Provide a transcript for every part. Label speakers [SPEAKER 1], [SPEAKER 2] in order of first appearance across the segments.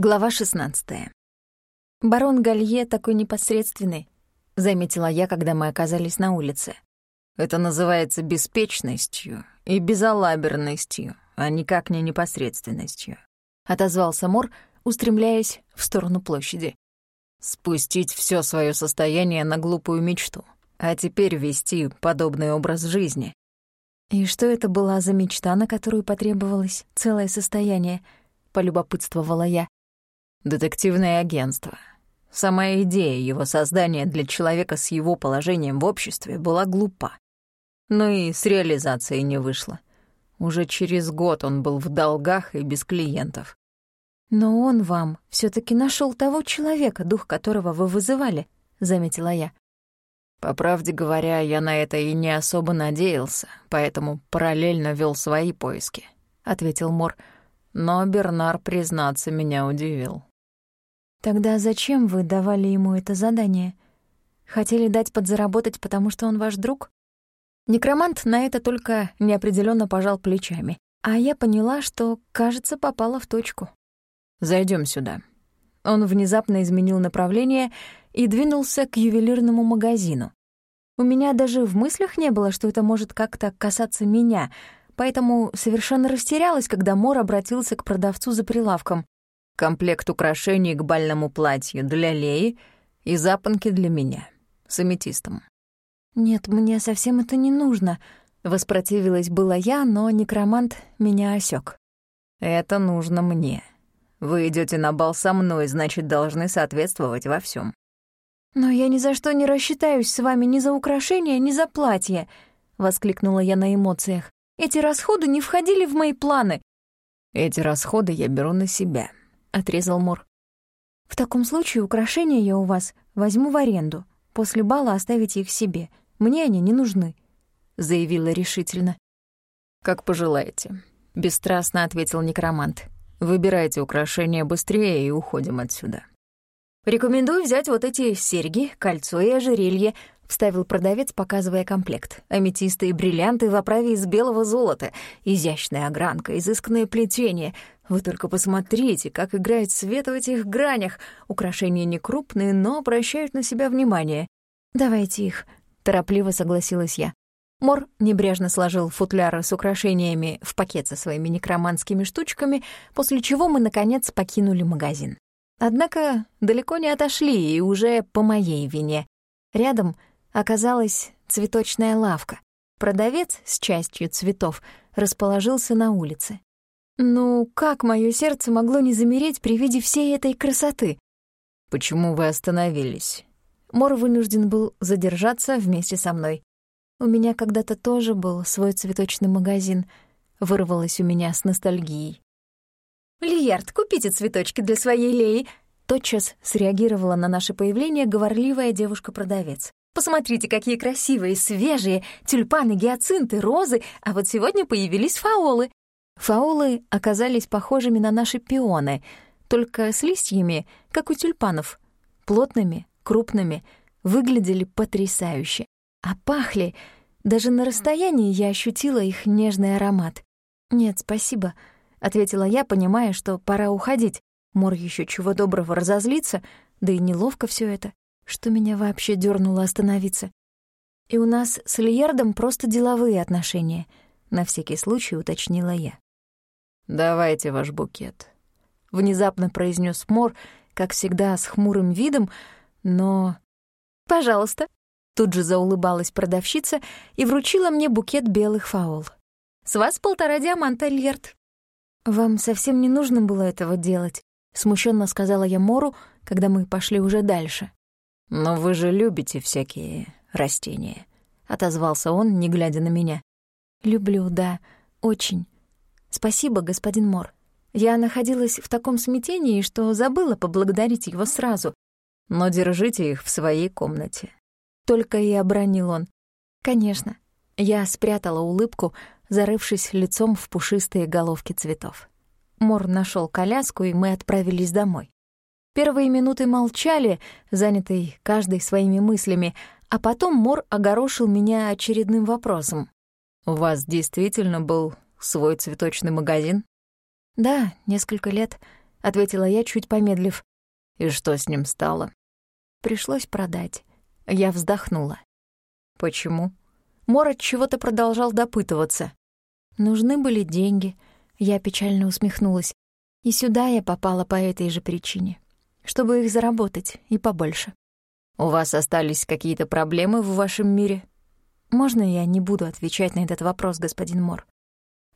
[SPEAKER 1] Глава 16. «Барон Галье такой непосредственный», — заметила я, когда мы оказались на улице.
[SPEAKER 2] «Это называется беспечностью и безалаберностью, а никак не непосредственностью», —
[SPEAKER 1] отозвался Мор, устремляясь в сторону площади.
[SPEAKER 2] «Спустить все свое состояние на глупую мечту, а теперь вести подобный образ жизни».
[SPEAKER 1] «И что это была за мечта, на которую потребовалось целое состояние?» — полюбопытствовала я.
[SPEAKER 2] Детективное агентство. Сама идея его создания для человека с его положением в обществе была глупа. Но и с реализацией не вышло. Уже через год он был в долгах и без клиентов.
[SPEAKER 1] «Но он вам все таки нашел того человека, дух которого вы вызывали», — заметила я.
[SPEAKER 2] По правде говоря, я на это и не особо надеялся, поэтому параллельно вел свои поиски, — ответил Мор. Но Бернар, признаться, меня удивил.
[SPEAKER 1] Тогда зачем вы давали ему это задание? Хотели дать подзаработать, потому что он ваш друг? Некромант на это только неопределенно пожал плечами, а я поняла, что, кажется, попала в точку.
[SPEAKER 2] Зайдем сюда».
[SPEAKER 1] Он внезапно изменил направление и двинулся к ювелирному магазину. У меня даже в мыслях не было, что это может как-то касаться меня, поэтому совершенно растерялась, когда Мор обратился к продавцу за прилавком
[SPEAKER 2] комплект украшений к бальному платью для Леи и запонки для меня с аметистом.
[SPEAKER 1] «Нет, мне совсем это не нужно», — воспротивилась была я, но некромант меня осёк.
[SPEAKER 2] «Это нужно мне. Вы идете на бал со мной, значит, должны соответствовать во всем.
[SPEAKER 1] «Но я ни за что не рассчитаюсь с вами ни за украшения, ни за платье», — воскликнула я на эмоциях. «Эти расходы не входили в мои планы».
[SPEAKER 2] «Эти расходы я беру на себя», — отрезал Мор.
[SPEAKER 1] «В таком случае украшения я у вас возьму в аренду. После бала оставите их себе. Мне они не нужны», — заявила решительно.
[SPEAKER 2] «Как пожелаете», — бесстрастно ответил некромант. «Выбирайте украшения быстрее и уходим отсюда».
[SPEAKER 1] «Рекомендую взять вот эти серьги, кольцо и ожерелье», — вставил продавец, показывая комплект. «Аметисты и бриллианты в оправе из белого золота, изящная огранка, изысканное плетение. Вы только посмотрите, как играет свет в этих гранях. Украшения не крупные, но обращают на себя внимание. Давайте их, торопливо согласилась я. Мор небрежно сложил футляры с украшениями в пакет со своими некроманскими штучками, после чего мы, наконец, покинули магазин. Однако далеко не отошли, и уже по моей вине. Рядом оказалась цветочная лавка. Продавец с частью цветов расположился на улице. Ну, как мое сердце могло не замереть при виде всей этой красоты?
[SPEAKER 2] «Почему вы остановились?»
[SPEAKER 1] Мор вынужден был задержаться вместе со мной. У меня когда-то тоже был свой цветочный магазин. Вырвалось у меня с ностальгией. «Лиярд, купите цветочки для своей Леи!» Тотчас среагировала на наше появление говорливая девушка-продавец. «Посмотрите, какие красивые, свежие тюльпаны, гиацинты, розы, а вот сегодня появились фаолы. Фаолы оказались похожими на наши пионы, только с листьями, как у тюльпанов, плотными, крупными, выглядели потрясающе. А пахли, даже на расстоянии я ощутила их нежный аромат. «Нет, спасибо», — ответила я, понимая, что пора уходить. Мор еще чего доброго разозлиться, да и неловко все это, что меня вообще дернуло остановиться. И у нас с Лиердом просто деловые отношения, на всякий случай уточнила я.
[SPEAKER 2] «Давайте ваш букет», —
[SPEAKER 1] внезапно произнес Мор, как всегда, с хмурым видом, но... «Пожалуйста», — тут же заулыбалась продавщица и вручила мне букет белых фаул. «С вас полтора диаманта, Льерт». «Вам совсем не нужно было этого делать», — смущенно сказала я Мору, когда мы пошли уже дальше.
[SPEAKER 2] «Но вы же любите всякие растения», — отозвался он, не глядя на меня.
[SPEAKER 1] «Люблю, да, очень. «Спасибо, господин Мор. Я находилась в таком смятении, что забыла поблагодарить его сразу.
[SPEAKER 2] Но держите их в своей комнате».
[SPEAKER 1] Только и обронил он. «Конечно». Я спрятала улыбку, зарывшись лицом в пушистые головки цветов. Мор нашел коляску, и мы отправились домой. Первые минуты молчали, занятые каждой своими мыслями, а потом Мор огорошил меня очередным вопросом.
[SPEAKER 2] «У вас действительно был свой цветочный магазин?
[SPEAKER 1] Да, несколько лет. — ответила я, чуть помедлив.
[SPEAKER 2] «И что с ним стало?»
[SPEAKER 1] «Пришлось продать». Я вздохнула.
[SPEAKER 2] «Почему?»
[SPEAKER 1] Мор от чего-то продолжал допытываться. Нужны были деньги. Я печально усмехнулась. И сюда я попала по этой же причине. Чтобы их заработать, и побольше.
[SPEAKER 2] «У вас остались какие-то проблемы в вашем мире?»
[SPEAKER 1] «Можно я не буду отвечать на этот вопрос, господин Мор?»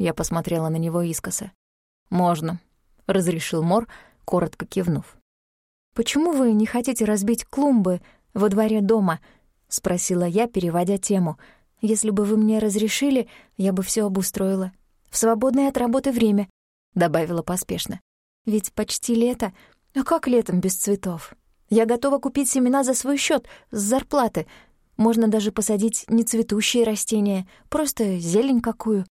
[SPEAKER 2] Я посмотрела на него искоса. «Можно», — разрешил Мор, коротко кивнув.
[SPEAKER 1] «Почему вы не хотите разбить клумбы во дворе дома?» — спросила я, переводя тему — если бы вы мне разрешили, я бы все обустроила. В свободное от работы время», — добавила поспешно. «Ведь почти лето. А как летом без цветов? Я готова купить семена за свой счет, с зарплаты. Можно даже посадить нецветущие растения, просто зелень какую.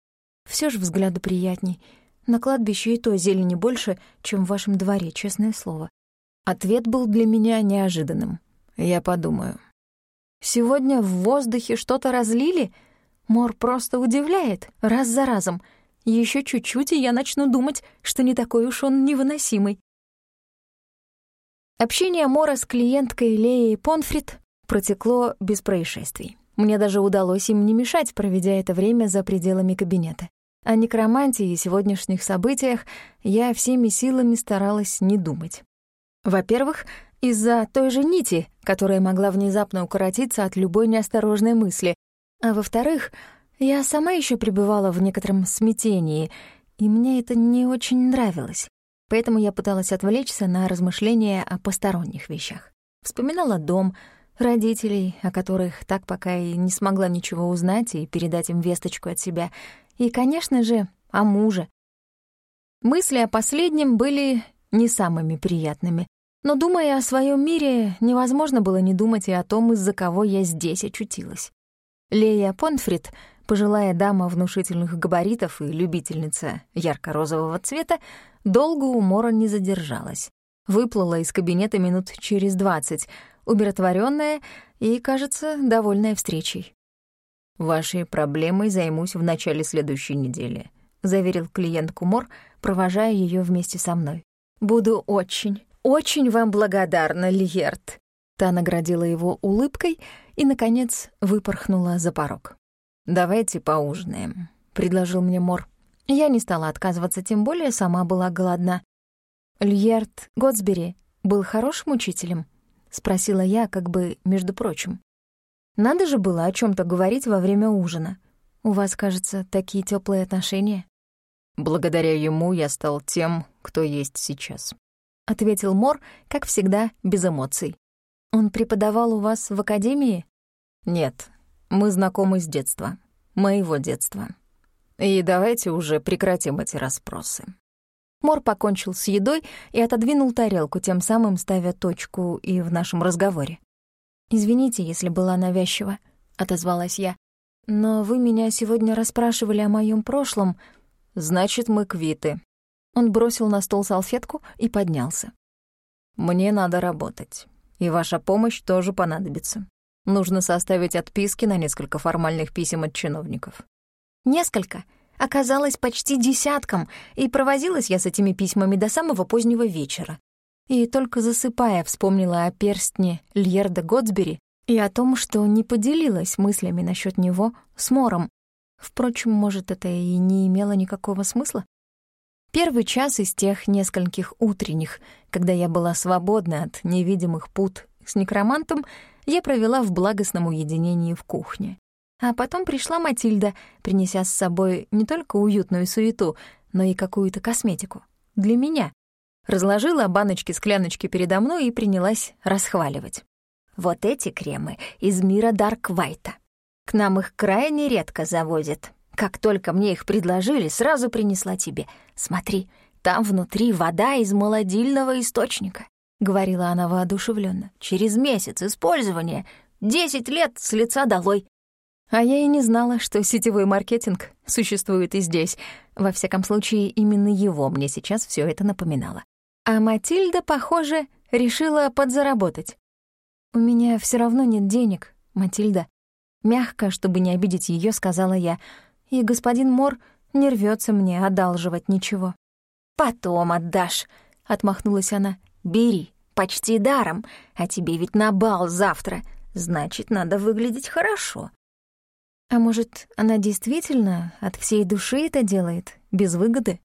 [SPEAKER 1] Все же взгляду приятней. На кладбище и то зелени больше, чем в вашем дворе, честное слово».
[SPEAKER 2] Ответ был для меня неожиданным. Я подумаю.
[SPEAKER 1] Сегодня в воздухе что-то разлили? Мор просто удивляет, раз за разом. Еще чуть-чуть, и я начну думать, что не такой уж он невыносимый. Общение Мора с клиенткой Леей Понфрид протекло без происшествий. Мне даже удалось им не мешать, проведя это время за пределами кабинета. О некромантии и сегодняшних событиях я всеми силами старалась не думать. Во-первых, из-за той же нити, которая могла внезапно укоротиться от любой неосторожной мысли. А во-вторых, я сама еще пребывала в некотором смятении, и мне это не очень нравилось. Поэтому я пыталась отвлечься на размышления о посторонних вещах. Вспоминала дом, родителей, о которых так пока и не смогла ничего узнать и передать им весточку от себя, и, конечно же, о муже. Мысли о последнем были не самыми приятными. Но, думая о своем мире, невозможно было не думать и о том, из-за кого я здесь очутилась. Лея Понфрид, пожилая дама внушительных габаритов и любительница ярко-розового цвета, долго у Мора не задержалась. Выплыла из кабинета минут через двадцать, умиротворенная и, кажется, довольная встречей.
[SPEAKER 2] «Вашей проблемой займусь в начале следующей недели», — заверил клиентку Мор, провожая ее вместе со мной.
[SPEAKER 1] «Буду очень, очень вам благодарна, Льерт». Та наградила его улыбкой и, наконец, выпорхнула за порог.
[SPEAKER 2] «Давайте поужинаем», — предложил мне Мор.
[SPEAKER 1] Я не стала отказываться, тем более сама была голодна. «Льерт Готсбери был хорошим учителем?» — спросила я, как бы между прочим. «Надо же было о чем то говорить во время ужина. У вас, кажется, такие теплые отношения».
[SPEAKER 2] «Благодаря ему я стал тем, кто есть сейчас», —
[SPEAKER 1] ответил Мор, как всегда, без эмоций. «Он преподавал у вас в академии?»
[SPEAKER 2] «Нет, мы знакомы с детства, моего детства. И давайте уже прекратим эти расспросы».
[SPEAKER 1] Мор покончил с едой и отодвинул тарелку, тем самым ставя точку и в нашем разговоре. «Извините, если была навязчива», — отозвалась я. «Но вы меня сегодня расспрашивали о моем прошлом.
[SPEAKER 2] Значит, мы квиты»,
[SPEAKER 1] он бросил на стол салфетку и поднялся.
[SPEAKER 2] «Мне надо работать, и ваша помощь тоже понадобится. Нужно составить отписки на несколько формальных писем от чиновников».
[SPEAKER 1] «Несколько?» Оказалось почти десятком, и провозилась я с этими письмами до самого позднего вечера. И только засыпая, вспомнила о перстне Льерда Готсбери и о том, что не поделилась мыслями насчет него с Мором. Впрочем, может, это и не имело никакого смысла? Первый час из тех нескольких утренних, когда я была свободна от невидимых пут с некромантом, я провела в благостном уединении в кухне. А потом пришла Матильда, принеся с собой не только уютную суету, но и какую-то косметику. Для меня. Разложила баночки-скляночки передо мной и принялась расхваливать. Вот эти кремы из мира Дарк Вайта. К нам их крайне редко завозят. Как только мне их предложили, сразу принесла тебе. Смотри, там внутри вода из молодильного источника», — говорила она воодушевленно. «Через месяц использования десять лет с лица долой». А я и не знала, что сетевой маркетинг существует и здесь. Во всяком случае, именно его мне сейчас все это напоминало. А Матильда, похоже, решила подзаработать. «У меня все равно нет денег, Матильда». Мягко, чтобы не обидеть ее, сказала я — и господин Мор не рвется мне одалживать ничего. «Потом отдашь», — отмахнулась она. «Бери, почти даром, а тебе ведь на бал завтра, значит, надо выглядеть хорошо». А может, она действительно от всей души это делает, без выгоды?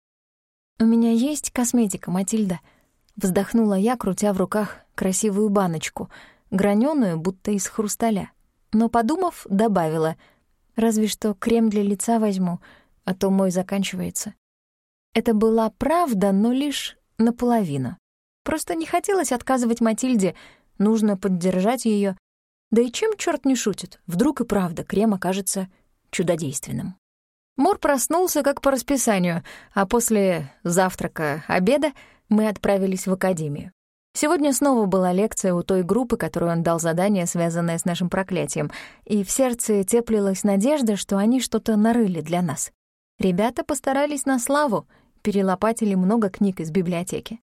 [SPEAKER 1] «У меня есть косметика, Матильда», — вздохнула я, крутя в руках красивую баночку, граненую, будто из хрусталя. Но, подумав, добавила, «Разве что крем для лица возьму, а то мой заканчивается». Это была правда, но лишь наполовину. Просто не хотелось отказывать Матильде, нужно поддержать ее. Да и чем черт не шутит, вдруг и правда крем окажется чудодейственным. Мор проснулся как по расписанию, а после завтрака, обеда мы отправились в академию. Сегодня снова была лекция у той группы, которую он дал задание, связанное с нашим проклятием, и в сердце теплилась надежда, что они что-то нарыли для нас. Ребята постарались на славу, перелопатили много книг из библиотеки.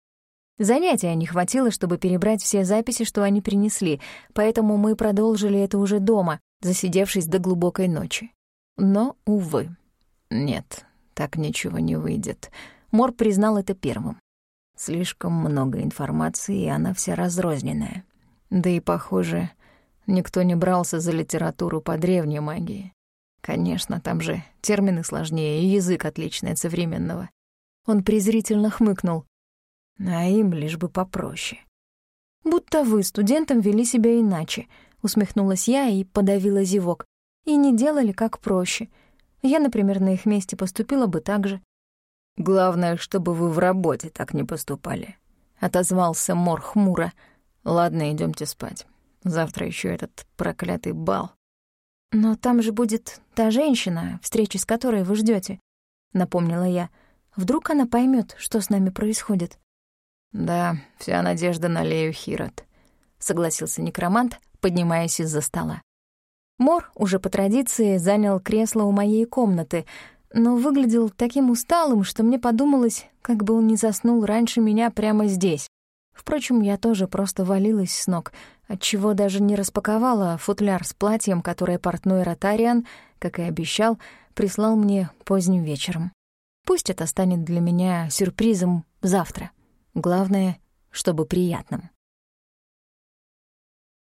[SPEAKER 1] Занятия не хватило, чтобы перебрать все записи, что они принесли, поэтому мы продолжили это уже дома, засидевшись до глубокой ночи. Но, увы. Нет, так ничего не выйдет. Мор признал это первым. Слишком много информации, и она вся разрозненная. Да и, похоже, никто не брался за литературу по древней магии. Конечно, там же термины сложнее и язык отличный от современного. Он презрительно хмыкнул. А им лишь бы попроще. «Будто вы студентам вели себя иначе», — усмехнулась я и подавила зевок. «И не делали как проще. Я, например, на их месте поступила бы так же.
[SPEAKER 2] «Главное, чтобы вы в работе так не поступали», — отозвался Мор хмуро. «Ладно, идемте спать. Завтра еще этот проклятый бал».
[SPEAKER 1] «Но там же будет та женщина, встречи с которой вы ждете, напомнила я. «Вдруг она поймет, что с нами происходит?»
[SPEAKER 2] «Да, вся надежда на Лею Хирот», — согласился некромант, поднимаясь из-за стола.
[SPEAKER 1] Мор уже по традиции занял кресло у моей комнаты, но выглядел таким усталым, что мне подумалось, как бы он не заснул раньше меня прямо здесь. Впрочем, я тоже просто валилась с ног, отчего даже не распаковала футляр с платьем, которое портной Ротариан, как и обещал, прислал мне поздним вечером. Пусть это станет для меня сюрпризом завтра. Главное, чтобы приятным.